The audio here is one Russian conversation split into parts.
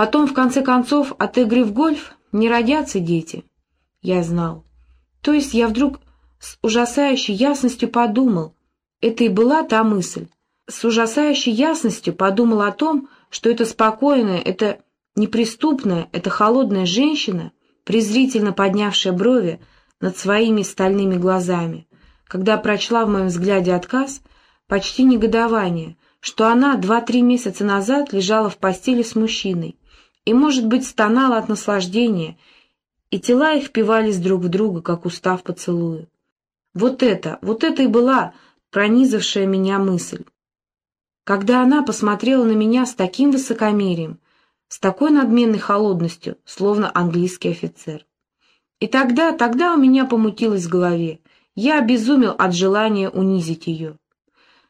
Потом, в конце концов, от игры в гольф не родятся дети. Я знал. То есть я вдруг с ужасающей ясностью подумал, это и была та мысль, с ужасающей ясностью подумал о том, что эта спокойная, эта неприступная, эта холодная женщина, презрительно поднявшая брови над своими стальными глазами, когда прочла в моем взгляде отказ, почти негодование, что она два-три месяца назад лежала в постели с мужчиной и, может быть, стонала от наслаждения, и тела их впивались друг в друга, как устав поцелую. Вот это, вот это и была пронизавшая меня мысль. Когда она посмотрела на меня с таким высокомерием, с такой надменной холодностью, словно английский офицер. И тогда, тогда у меня помутилось в голове. Я обезумел от желания унизить ее.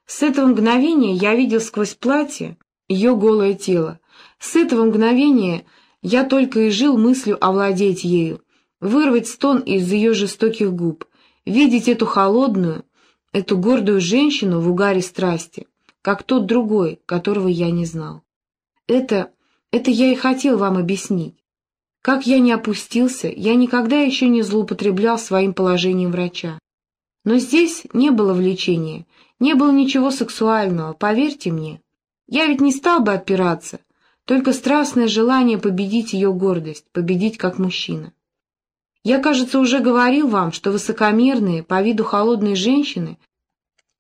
С этого мгновения я видел сквозь платье ее голое тело. С этого мгновения я только и жил мыслью овладеть ею, вырвать стон из ее жестоких губ, видеть эту холодную, эту гордую женщину в угаре страсти, как тот другой, которого я не знал. Это, это я и хотел вам объяснить. Как я не опустился, я никогда еще не злоупотреблял своим положением врача. Но здесь не было влечения, не было ничего сексуального, поверьте мне. Я ведь не стал бы отпираться, только страстное желание победить ее гордость, победить как мужчина. Я, кажется, уже говорил вам, что высокомерные, по виду холодные женщины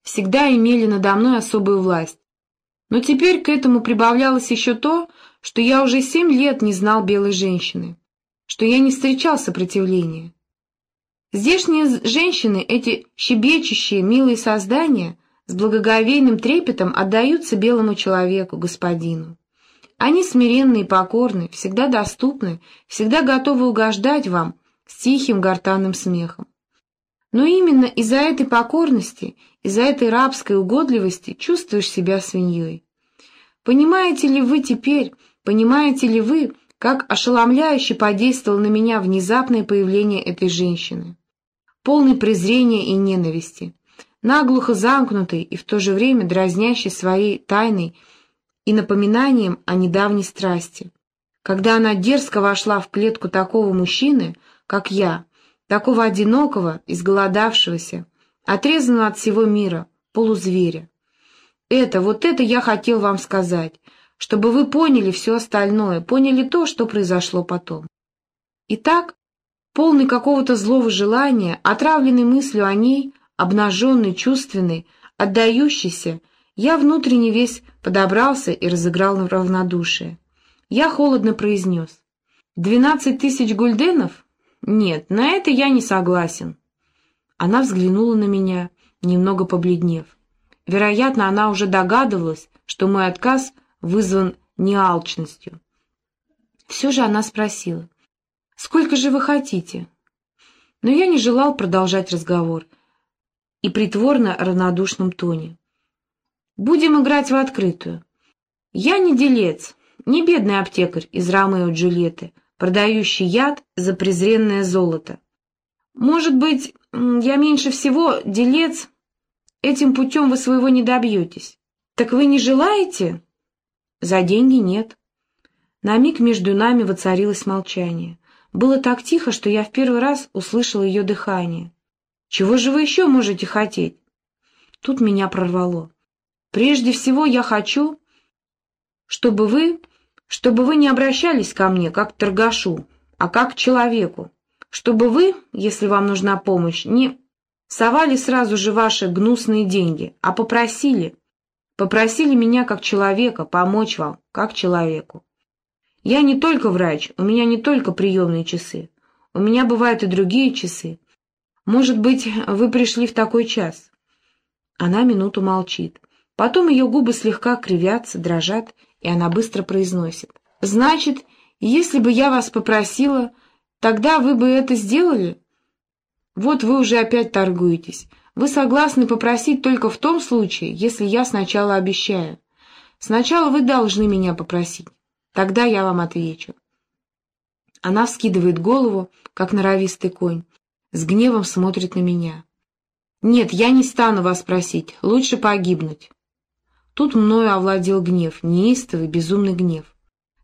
всегда имели надо мной особую власть. Но теперь к этому прибавлялось еще то, что я уже семь лет не знал белой женщины, что я не встречал сопротивления. Здешние женщины, эти щебечущие, милые создания, с благоговейным трепетом отдаются белому человеку, господину. Они смиренны и покорны, всегда доступны, всегда готовы угождать вам с тихим гортанным смехом. Но именно из-за этой покорности, из-за этой рабской угодливости чувствуешь себя свиньей. Понимаете ли вы теперь, понимаете ли вы, как ошеломляюще подействовало на меня внезапное появление этой женщины? Полный презрения и ненависти, наглухо замкнутый и в то же время дразнящий своей тайной и напоминанием о недавней страсти. Когда она дерзко вошла в клетку такого мужчины, как я, такого одинокого, изголодавшегося, отрезанного от всего мира, полузверя. Это, вот это я хотел вам сказать, чтобы вы поняли все остальное, поняли то, что произошло потом. Итак, полный какого-то злого желания, отравленный мыслью о ней, обнаженный, чувственный, отдающийся, я внутренне весь подобрался и разыграл равнодушие. Я холодно произнес. «Двенадцать тысяч гульденов? Нет, на это я не согласен». Она взглянула на меня, немного побледнев. Вероятно, она уже догадывалась, что мой отказ вызван не алчностью. Все же она спросила, «Сколько же вы хотите?» Но я не желал продолжать разговор и притворно равнодушном тоне. Будем играть в открытую. Я не делец, не бедный аптекарь из Ромео Джульетты, продающий яд за презренное золото. Может быть, я меньше всего делец, этим путем вы своего не добьетесь. Так вы не желаете? За деньги нет. На миг между нами воцарилось молчание. Было так тихо, что я в первый раз услышал ее дыхание. «Чего же вы еще можете хотеть?» Тут меня прорвало. Прежде всего я хочу, чтобы вы, чтобы вы не обращались ко мне как к торгашу, а как к человеку, чтобы вы, если вам нужна помощь, не совали сразу же ваши гнусные деньги, а попросили, попросили меня как человека помочь вам, как человеку. Я не только врач, у меня не только приемные часы, у меня бывают и другие часы. Может быть, вы пришли в такой час?» Она минуту молчит. Потом ее губы слегка кривятся, дрожат, и она быстро произносит. «Значит, если бы я вас попросила, тогда вы бы это сделали?» «Вот вы уже опять торгуетесь. Вы согласны попросить только в том случае, если я сначала обещаю. Сначала вы должны меня попросить. Тогда я вам отвечу». Она вскидывает голову, как норовистый конь, с гневом смотрит на меня. «Нет, я не стану вас просить, лучше погибнуть». Тут мною овладел гнев, неистовый, безумный гнев.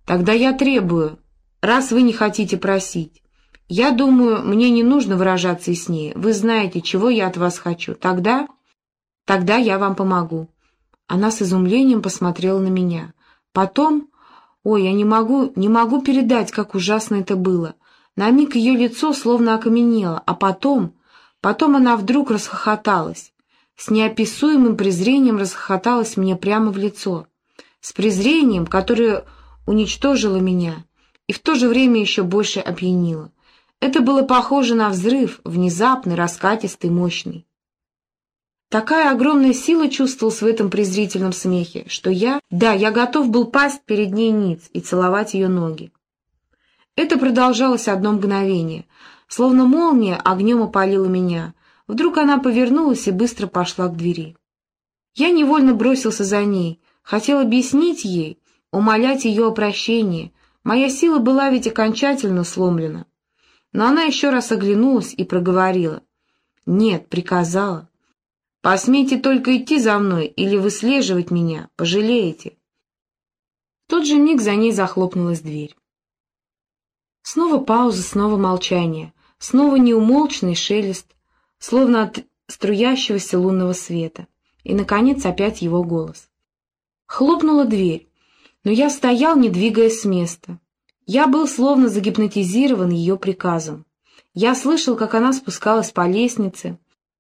Тогда я требую, раз вы не хотите просить. Я думаю, мне не нужно выражаться яснее. Вы знаете, чего я от вас хочу. Тогда... Тогда я вам помогу. Она с изумлением посмотрела на меня. Потом... Ой, я не могу, не могу передать, как ужасно это было. На миг ее лицо словно окаменело, а потом... Потом она вдруг расхохоталась. С неописуемым презрением расхохоталась мне прямо в лицо. С презрением, которое уничтожило меня и в то же время еще больше опьянило. Это было похоже на взрыв, внезапный, раскатистый, мощный. Такая огромная сила чувствовалась в этом презрительном смехе, что я, да, я готов был пасть перед ней ниц и целовать ее ноги. Это продолжалось одно мгновение, словно молния огнем опалила меня. Вдруг она повернулась и быстро пошла к двери. Я невольно бросился за ней, хотел объяснить ей, умолять ее о прощении. Моя сила была ведь окончательно сломлена. Но она еще раз оглянулась и проговорила. «Нет», — приказала. «Посмейте только идти за мной или выслеживать меня, пожалеете». В тот же миг за ней захлопнулась дверь. Снова пауза, снова молчание, снова неумолчный шелест, словно от струящегося лунного света, и, наконец, опять его голос. Хлопнула дверь, но я стоял, не двигаясь с места. Я был словно загипнотизирован ее приказом. Я слышал, как она спускалась по лестнице,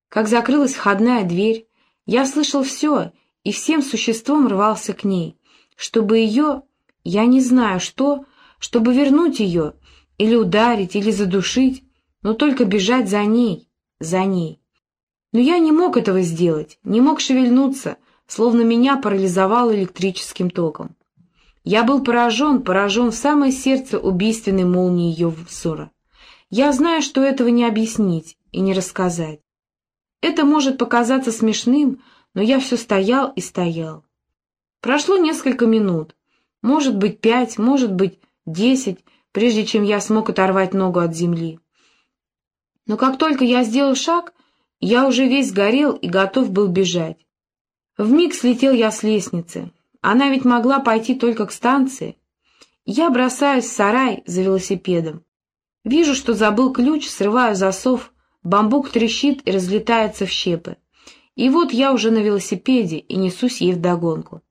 как закрылась входная дверь. Я слышал все и всем существом рвался к ней, чтобы ее, я не знаю что, чтобы вернуть ее, или ударить, или задушить, но только бежать за ней, за ней. Но я не мог этого сделать, не мог шевельнуться, словно меня парализовало электрическим током. Я был поражен, поражен в самое сердце убийственной молнии ее взора. Я знаю, что этого не объяснить и не рассказать. Это может показаться смешным, но я все стоял и стоял. Прошло несколько минут, может быть пять, может быть десять, прежде чем я смог оторвать ногу от земли. Но как только я сделал шаг, я уже весь горел и готов был бежать. Вмиг слетел я с лестницы. Она ведь могла пойти только к станции. Я бросаюсь в сарай за велосипедом. Вижу, что забыл ключ, срываю засов, бамбук трещит и разлетается в щепы. И вот я уже на велосипеде и несусь ей вдогонку.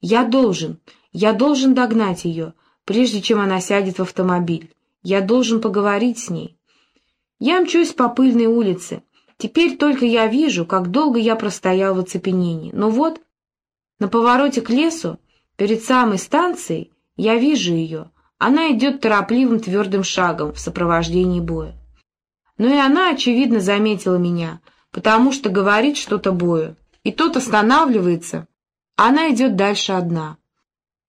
Я должен, я должен догнать ее, прежде чем она сядет в автомобиль. Я должен поговорить с ней. Я мчусь по пыльной улице. Теперь только я вижу, как долго я простоял в оцепенении. Но вот на повороте к лесу, перед самой станцией, я вижу ее. Она идет торопливым твердым шагом в сопровождении боя. Но и она, очевидно, заметила меня, потому что говорит что-то бою. И тот останавливается, она идет дальше одна.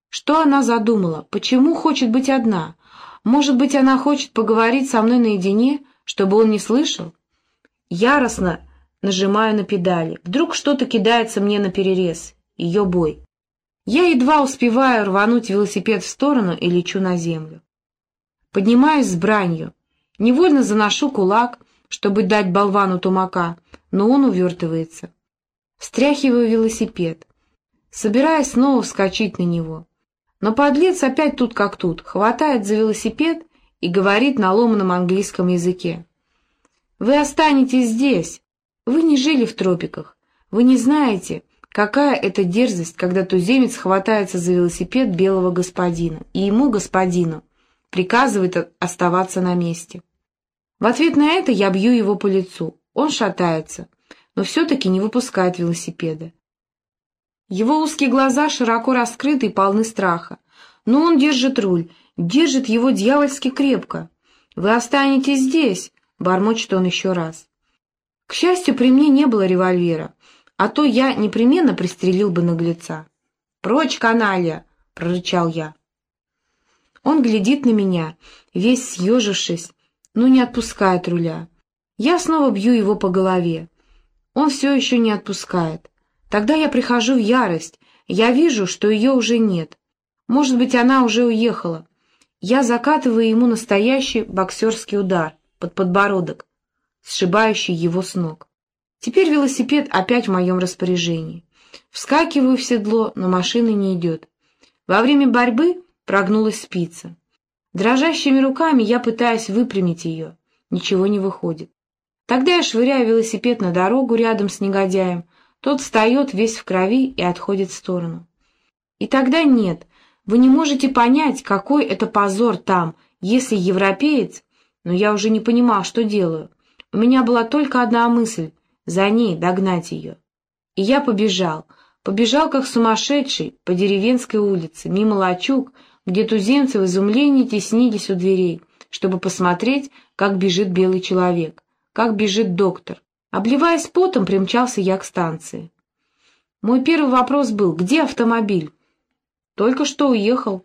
Что она задумала? Почему хочет быть одна? Может быть, она хочет поговорить со мной наедине, чтобы он не слышал? Яростно нажимаю на педали. Вдруг что-то кидается мне на перерез ее бой. Я едва успеваю рвануть велосипед в сторону и лечу на землю. Поднимаюсь с бранью. Невольно заношу кулак, чтобы дать болвану тумака, но он увертывается. Встряхиваю велосипед. Собираюсь снова вскочить на него. Но подлец опять тут как тут, хватает за велосипед и говорит на ломаном английском языке. «Вы останетесь здесь. Вы не жили в тропиках. Вы не знаете, Какая это дерзость, когда туземец хватается за велосипед белого господина, и ему, господину, приказывает оставаться на месте. В ответ на это я бью его по лицу. Он шатается, но все-таки не выпускает велосипеда. Его узкие глаза широко раскрыты и полны страха. Но он держит руль, держит его дьявольски крепко. «Вы останетесь здесь», — бормочет он еще раз. К счастью, при мне не было револьвера, а то я непременно пристрелил бы наглеца. «Прочь, каналья!» — прорычал я. Он глядит на меня, весь съежившись, но не отпускает руля. Я снова бью его по голове. Он все еще не отпускает. Тогда я прихожу в ярость. Я вижу, что ее уже нет. Может быть, она уже уехала. Я закатываю ему настоящий боксерский удар под подбородок, сшибающий его с ног. Теперь велосипед опять в моем распоряжении. Вскакиваю в седло, но машина не идет. Во время борьбы прогнулась спица. Дрожащими руками я пытаюсь выпрямить ее. Ничего не выходит. Тогда я швыряю велосипед на дорогу рядом с негодяем. Тот встает весь в крови и отходит в сторону. И тогда нет, вы не можете понять, какой это позор там, если европеец... Но я уже не понимал, что делаю. У меня была только одна мысль — за ней догнать ее. И я побежал. Побежал, как сумасшедший, по деревенской улице, мимо лачуг, где туземцы в изумлении теснились у дверей, чтобы посмотреть, как бежит белый человек, как бежит доктор. Обливаясь потом, примчался я к станции. Мой первый вопрос был, где автомобиль? Только что уехал.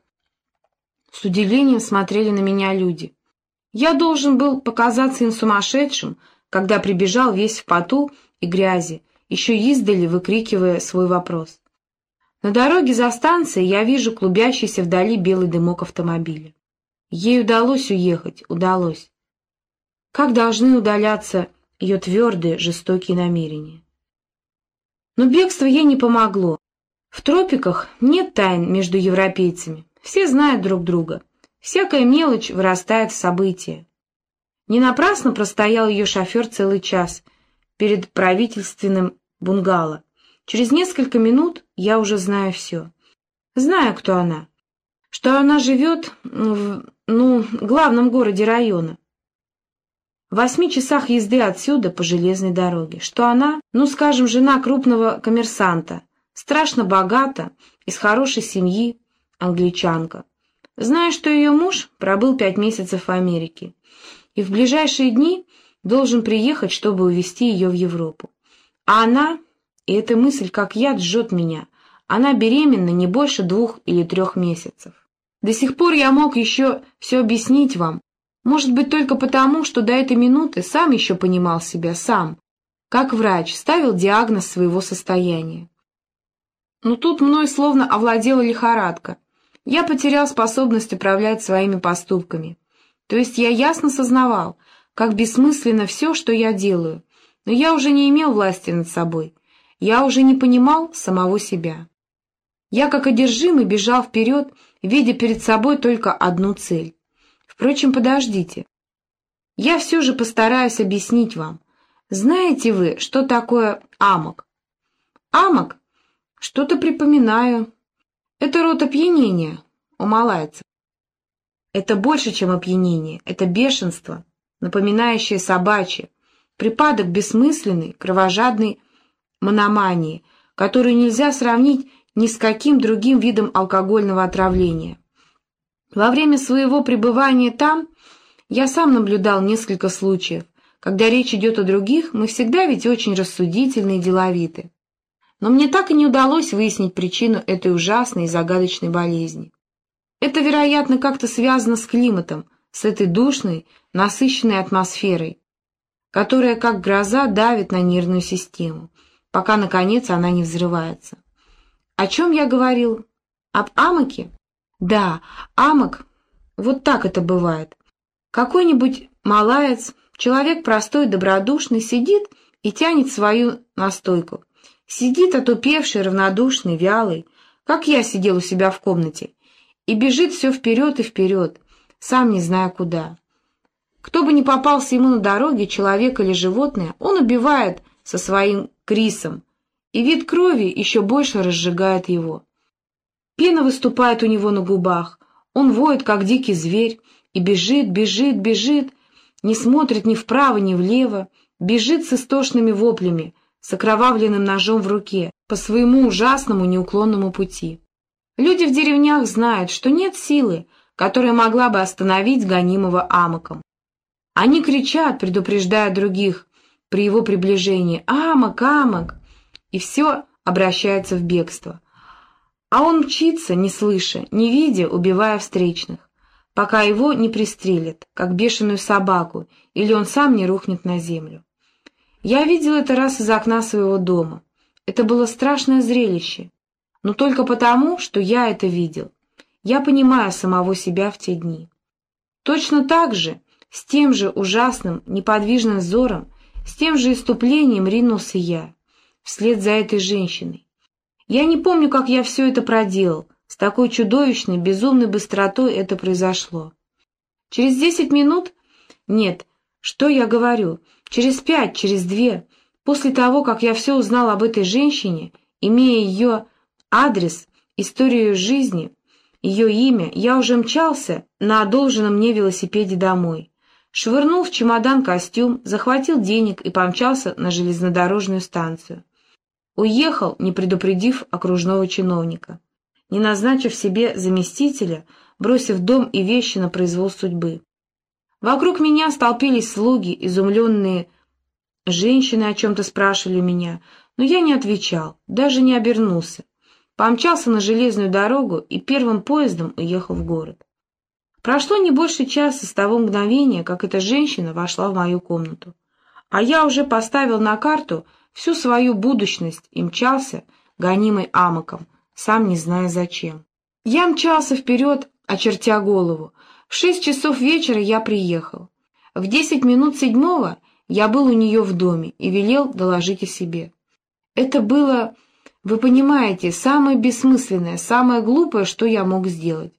С удивлением смотрели на меня люди. Я должен был показаться им сумасшедшим, когда прибежал весь в поту и грязи, еще издали выкрикивая свой вопрос. На дороге за станцией я вижу клубящийся вдали белый дымок автомобиля. Ей удалось уехать, удалось. Как должны удаляться ее твердые, жестокие намерения. Но бегство ей не помогло. В тропиках нет тайн между европейцами. Все знают друг друга. Всякая мелочь вырастает в события. Не напрасно простоял ее шофер целый час перед правительственным бунгало. Через несколько минут я уже знаю все. Знаю, кто она. Что она живет в, ну, главном городе района. В восьми часах езды отсюда по железной дороге. Что она, ну, скажем, жена крупного коммерсанта, страшно богата, из хорошей семьи, англичанка. Знаю, что ее муж пробыл пять месяцев в Америке и в ближайшие дни должен приехать, чтобы увезти ее в Европу. А она, и эта мысль как яд жжет меня, она беременна не больше двух или трех месяцев. До сих пор я мог еще все объяснить вам, может быть, только потому, что до этой минуты сам еще понимал себя, сам, как врач, ставил диагноз своего состояния. Но тут мной словно овладела лихорадка. Я потерял способность управлять своими поступками. То есть я ясно сознавал, как бессмысленно все, что я делаю, но я уже не имел власти над собой. Я уже не понимал самого себя. Я как одержимый бежал вперед, видя перед собой только одну цель. Впрочем, подождите. Я все же постараюсь объяснить вам. Знаете вы, что такое амок? Амок что-то припоминаю. Это род опьянения у. Это больше, чем опьянение, это бешенство, напоминающее собачье, припадок бессмысленной, кровожадной мономании, которую нельзя сравнить ни с каким другим видом алкогольного отравления. Во время своего пребывания там я сам наблюдал несколько случаев. Когда речь идет о других, мы всегда ведь очень рассудительны и деловиты но мне так и не удалось выяснить причину этой ужасной и загадочной болезни. Это, вероятно, как-то связано с климатом, с этой душной, насыщенной атмосферой, которая, как гроза, давит на нервную систему, пока, наконец, она не взрывается. О чем я говорил? Об амоке? Да, амок, вот так это бывает. Какой-нибудь малаец, человек простой, добродушный, сидит и тянет свою настойку, Сидит отупевший, равнодушный, вялый, как я сидел у себя в комнате, и бежит все вперед и вперед, сам не зная куда. Кто бы ни попался ему на дороге, человек или животное, он убивает со своим крисом, и вид крови еще больше разжигает его. Пена выступает у него на губах, он воет, как дикий зверь, и бежит, бежит, бежит, не смотрит ни вправо, ни влево, бежит с истошными воплями — с окровавленным ножом в руке, по своему ужасному неуклонному пути. Люди в деревнях знают, что нет силы, которая могла бы остановить гонимого амоком. Они кричат, предупреждая других при его приближении «Амок, амок!» и все обращается в бегство. А он мчится, не слыша, не видя, убивая встречных, пока его не пристрелят, как бешеную собаку, или он сам не рухнет на землю. Я видел это раз из окна своего дома. Это было страшное зрелище, но только потому, что я это видел. Я понимаю самого себя в те дни. Точно так же, с тем же ужасным, неподвижным взором, с тем же иступлением ринулся я, вслед за этой женщиной. Я не помню, как я все это проделал, С такой чудовищной, безумной быстротой это произошло. Через десять минут... Нет, что я говорю? Через пять, через две. После того, как я все узнал об этой женщине, имея ее адрес, историю жизни, ее имя, я уже мчался на одолженном мне велосипеде домой. Швырнул в чемодан костюм, захватил денег и помчался на железнодорожную станцию. Уехал, не предупредив окружного чиновника, не назначив себе заместителя, бросив дом и вещи на произвол судьбы. Вокруг меня столпились слуги, изумленные женщины о чем-то спрашивали меня, но я не отвечал, даже не обернулся. Помчался на железную дорогу и первым поездом уехал в город. Прошло не больше часа с того мгновения, как эта женщина вошла в мою комнату. А я уже поставил на карту всю свою будущность и мчался, гонимый амоком, сам не зная зачем. Я мчался вперед, очертя голову. В шесть часов вечера я приехал. В десять минут седьмого я был у нее в доме и велел доложить о себе. Это было, вы понимаете, самое бессмысленное, самое глупое, что я мог сделать.